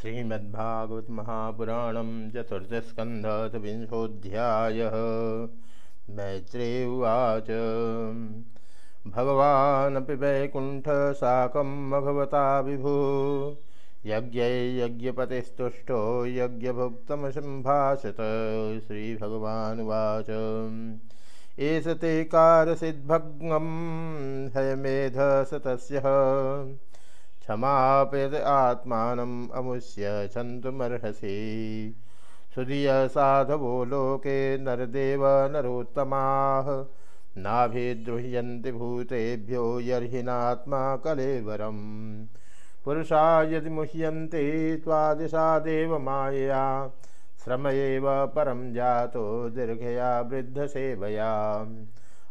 श्रीमद्भागवत महापुराणम चतुर्थस्कंध विंशोध्याय मैत्रे उवाच। भगवानपि वैकुण्ठ साकं भगवता विभु। यज्ञै यज्ञपतिस्तुष्टो यज्ञभुक्तमसम्भाषत श्रीभगवानुवाच। एष ते कारसिद्भग्नं हयमेधसतस्य। क्षमापेद आत्मानम् अमुष्य क्षन्तुमर्हसि सुधिय साधवो लोके नरदेव नरोत्तमाः। नाभिद्रुह्यन्ति भूतेभ्यो यर्हिनात्मा कलेवरम्। पुरुषा यदि मुह्यन्ते त्वादिशादेव मायया। श्रम एव परं जातो दीर्घया वृद्धसेवया।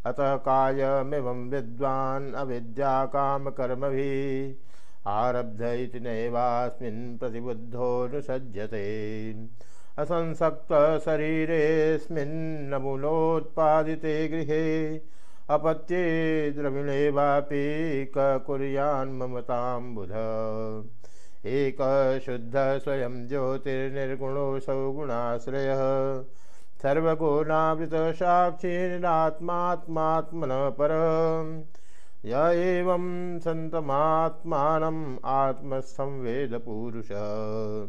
अतः कायमिवं विद्वान् अविद्याकामकर्मभिः आरब्ध इति नैवास्मिन् प्रतिबुद्धोऽनुसज्जते। असंसक्तशरीरेऽस्मिन्नमूलोत्पादिते गृहे, अपत्ये द्रविणे वापि ककुर्यान्ममतां बुध एकशुद्ध स्वयं ज्योतिर्निर्गुणोऽसौ गुणाश्रयः सर्वगुणावृतसाक्षिरात्मात्मात्मनः परम् य एवं सन्तमात्मानम् आत्मसंवेदपूरुषः।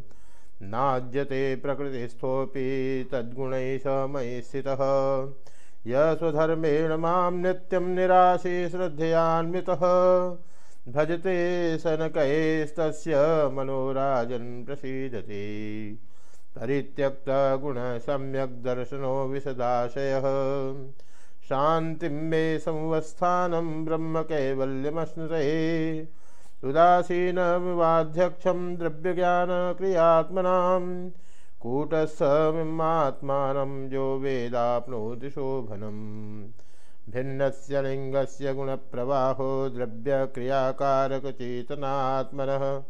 नाज्यते प्रकृतिस्थोऽपि तद्गुणैः समयि स्थितः। य स्वधर्मेण माँ नित्यं निराशे श्रद्धयान्वितः। भजते शनकैस्तस्य मनोराजन् प्रसीदति। परित्यक्तगुणसम्यग्दर्शनो विशदाशयः शान्तिं मे संवस्थानं ब्रह्म कैवल्यमश्नुते उदासीनमिवाध्यक्षं द्रव्यज्ञानक्रियात्मनां, कूटस्थमिमात्मानं यो वेदाप्नोति शोभनम्। भिन्नस्य लिङ्गस्य गुणप्रवाहो द्रव्यक्रियाकारकचेतनात्मनः।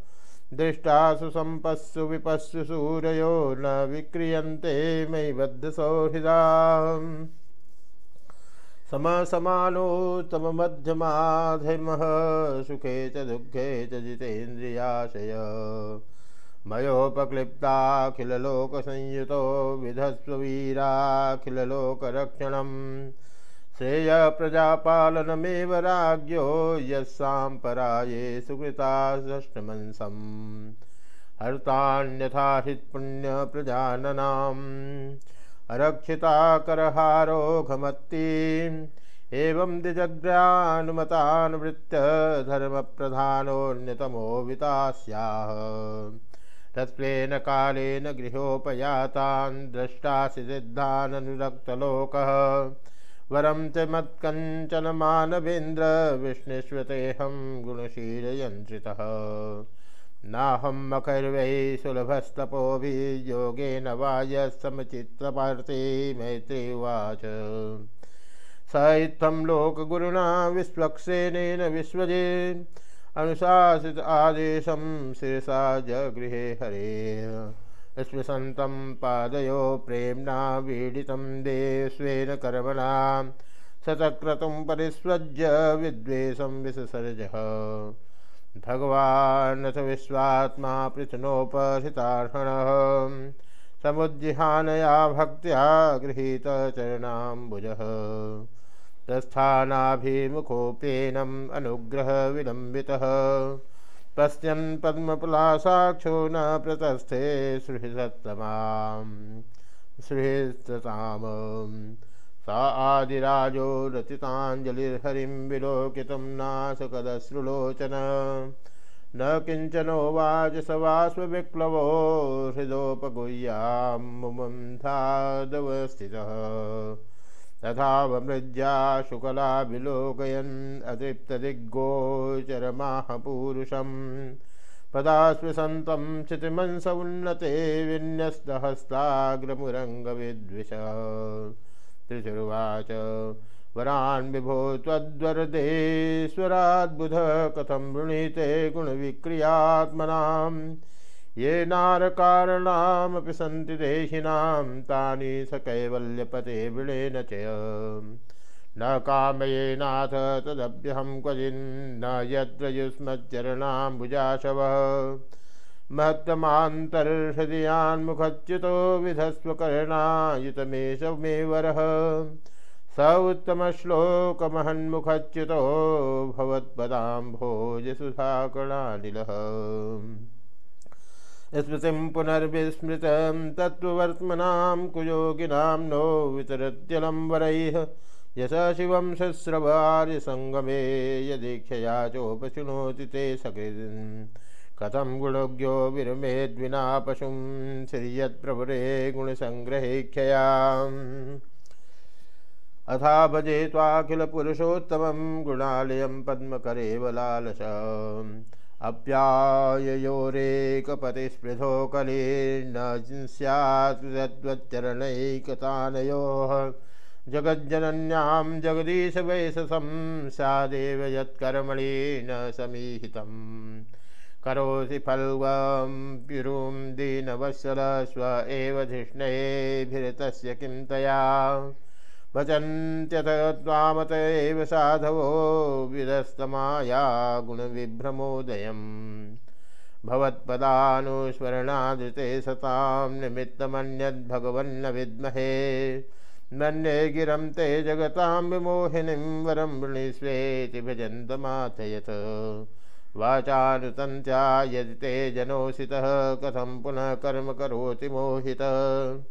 दृष्टासु सम्पस्सु विपस्सु सूरयो न विक्रियन्ते मयि बद्धसौहृदा समसमानोत्तममध्यमाधिमः सुखे च, दुःखे च जितेन्द्रियाशय। मयोपक्लिप्ताखिललोकसंयुतो विधस्ववीराखिललोकरक्षणम् श्रेय प्रजापालनमेव राज्ञो यस्साम्पराये सुकृता षष्टमंसम् हर्तान्यथा हृत्पुण्यप्रजाननाम् अरक्षिता करहारोघमत्तीम् एवं द्विजग्रानुमतानुवृत्य धर्मप्रधानोऽन्यतमो वितास्याः तत्त्वेन कालेन गृहोपयातान् द्रष्टासि सिद्धाननुरक्तलोकः। वरं च मत्कञ्चन मानवेन्द्र विष्णुष्वतेऽहं गुणशीलयन्त्रितः। नाहं मकर्वै सुलभस्तपोभियोगेन वा यस्समचित्रपार्थे मैत्री उवाच स इत्थं लोकगुरुणा विश्वक्सेनेन विश्वजे अनुशासित आदेशं शिरसा जगृहे हरे। स्पृशन्तं पादयो प्रेम्णा वीडितं देस्वेन कर्मणा शतक्रतुं परिस्वज्य विद्वेषं विससर्जः। भगवानथ विश्वात्मा पृथनोपहृतार्हणः समुज्जिहानया भक्त्या गृहीतचरणाम्बुजः प्रस्थानाभिमुखोपेनम् अनुग्रहविलम्बितः। पश्यन् पद्मपलासाक्षो न प्रतस्थे सुहृदत्तमां सुहृदताम् सा आदिराजो रचिताञ्जलिर्हरिं विलोकितं नासकदश्रुलोचन। न किञ्चनोवाच स वास्वविप्लवो हृदोपगुह्यां मुमुन्धादवस्थितः तथावमृज्या शुकला विलोकयन् अतृप्तदिग्गोचरमाह पूरुषम् पदास्पृशन्तं क्षितिमंस उन्नते विन्यस्तहस्ताग्रमुरङ्गविद्विष। त्रिशुर्वाच वरान् विभो त्वद्वरदेश्वराद्बुध कथं वृणीते गुणविक्रियात्मनाम्। ये नारकारणामपि सन्ति देहिनां तानि स कैवल्यपते वृणेन च न कामयेनाथ तदभ्यहं क्वचिन्न यत्र युष्मच्चरणाम्बुजाशवः महत्तमान्तर्हृदयान्मुखच्युतो विधस्वकर्णायुतमेष मे वरः स उत्तमश्लोकमहन्मुखच्युतो भवत्पदाम्भोजसुधाकणानिलः स्मृतिं पुनर्विस्मृतं तत्त्ववर्त्मनां कुयोगिनां नो वितरत्यलं वरैः। यश शिवं शुश्रवार्यसङ्गमे यदीक्षया चोपशृणोति ते सकृन् कथं गुणज्ञो विरमेद्विना पशुं श्रियत्प्रभुरे गुणसङ्ग्रहेख्ययाम् अथा भजे त्वाखिलपुरुषोत्तमं गुणालयं पद्मकरेवलालस अप्याययोरेकपतिस्पृधो कलीर्न स्यात्तद्वच्चरणैकतानयोः जगज्जनन्यां जगदीशवैशसं स्यादेव यत्कर्मणि न समीहितम्। करोसि फल्गं पिरुं दीनवत्सल स्व एव धिष्णयेभिरतस्य किं तया? भजन्त्यथ त्वामत एव साधवो विदस्तमाया गुणविभ्रमोदयम्। भवत्पदानुस्मरणादृते सतां निमित्तमन्यद्भगवन्न विद्महे मन्ये गिरं ते जगतां विमोहिनीं वरं वृणीष्वेति भजन्तमाथयत् वाचानुतन्त्या यदि ते जनोषितः कथं पुनः कर्म करोति मोहितः।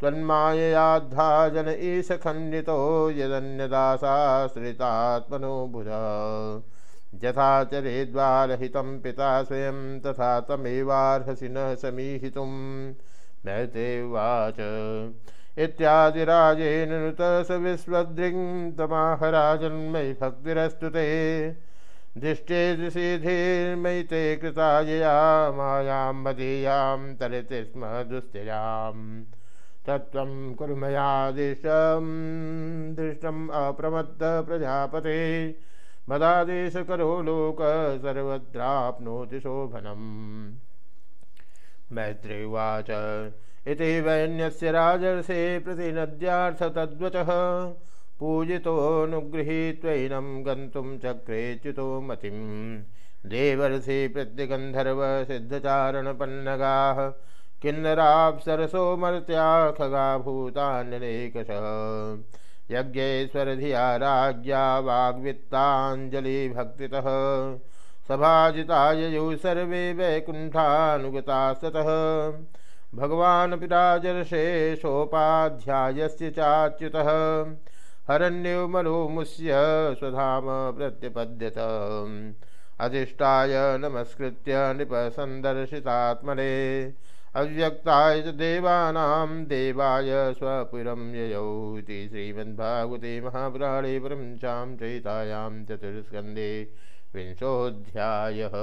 त्वन्माययाद्धा जन ईश खण्डितो यदन्यदासाश्रितात्मनो बुध। यथा चरेद्वारहितं पिता स्वयं, तथा तमेवार्हसि न समीहितुं। मैते उवाच। इत्यादिराजेन नुत स विश्वदृङ् तमाहराजन्मयि भक्तिरस्तु ते। दृष्टे दृशिधीर्मयि ते कृतायया मायां मदीयां तरति स्म दुस्तिराम्। तत्त्वं कुर्मयादिशं दृष्टम् अप्रमत्त प्रजापते। मदादेशकरो लोक सर्वत्राप्नोति शोभनम्। मैत्री उवाच। इति वैन्यस्य राजर्षे प्रतिनद्यार्थ तद्वचः। पूजितोऽनुगृहीत्वैनं गन्तुं चक्रे च्युतो मतिं देवर्षि प्रत्यगन्धर्वसिद्धचारणपन्नगाः किन्नराप्सरसो मर्त्या खगा भूतान्यनेकशः यज्ञेश्वरधिया राज्ञा वाग्वित्ताञ्जलिभक्तितः। सभाजिताययौ सर्वे वैकुण्ठानुगतास्ततः। भगवान् पिराजर्षे सोपाध्यायस्य चाच्युतः। हरण्यो मनोमुष्य स्वधाम प्रत्यपद्यत। अधिष्ठाय नमस्कृत्य नृपसन्दर्शितात्मने। अव्यक्ताय च देवानां देवाय स्वपुरं ययौ इति श्रीमद्भागवते महापुराणे परंशां चयितायां चतुर्स्कन्धे विंशोऽध्यायः।